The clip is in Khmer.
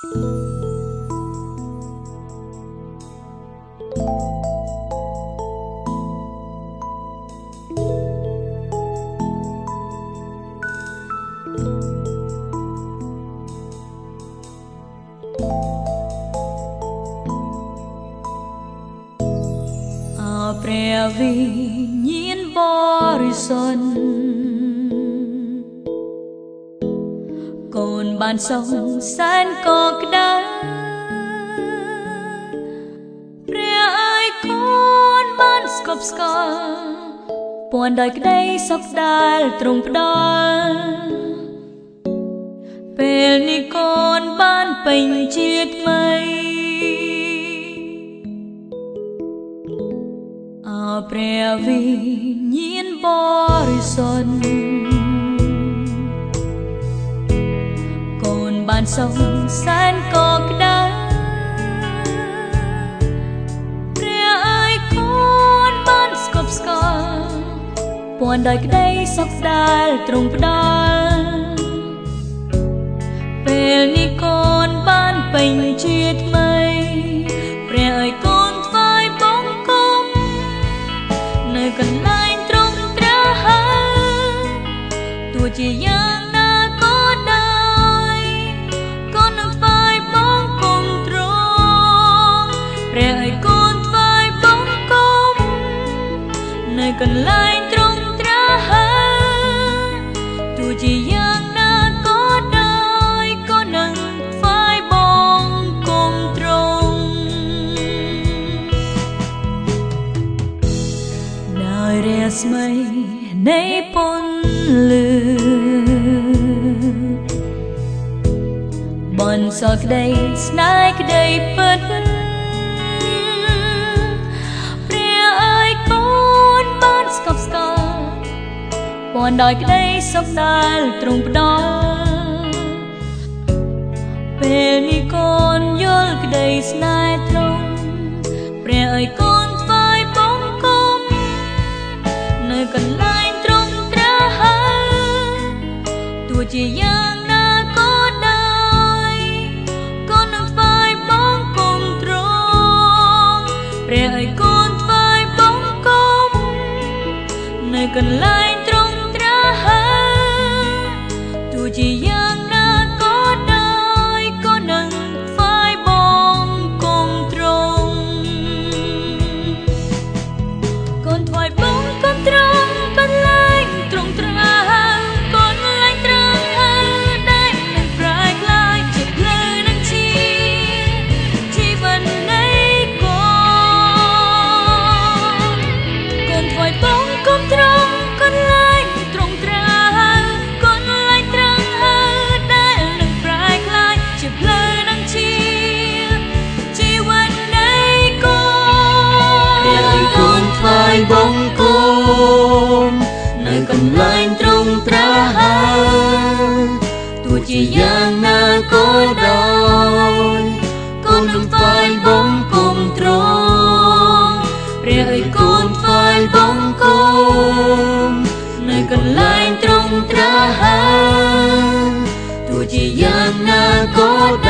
ព្រះវិញ្ញាណបរិសុទ្ធ កូនបានសងសែនកក្តៅព្រះអើយកូនបានស្កប់ស្កល់ពួនដោយក្តីសុខដែលទ្រង់ផ្ដល់ពេលនេះកូនបានពេញជាថ្មីព្រះវិញ្ញាណបរិសុទ្ធ បានសុខសែនកក្តៅព្រះអើយកូនបានស្កប់ស្កល់ពួនដោយក្តីសុខដែលទ្រង់ផ្ដល់ពេលនេះកូនបានពេញជាថ្មីព្រះអើយកូនកន្លែងត្រង់ត្រាហើយទោះជាយ៉ាង កន្លែងត្រង់ត្រាហើយទោះជាយ៉ាងណាក៏ដោយក៏នឹងថ្វាយបង្គំត្រង់ដោយរាស្មីនៃពន្លឺបនសក្តីស្នេហ៍ក្តីពិត ស្កប់ស្កល់ពន់ដោយក្តីសុខដែលទ្រង់ផ្ដល់ពេលនេះកូនយល់ក្តីស្នេហ៍ទ្រង់ព្រះអើយកូនកន្លែងត្រង់ត្រាហើយទោះជាយ៉ាង កន្លែងត្រង់ត្រាហើយទោះជា ជាយ៉ាងណាក៏ដោយកូននឹងថ្វាយបង្គំត្រង់ព្រះឲ្យកូនថ្វាយបង្គំនៅកន្លែងត្រង់ត្រាហើយទោះជាយ៉ាងណាក៏ដោយ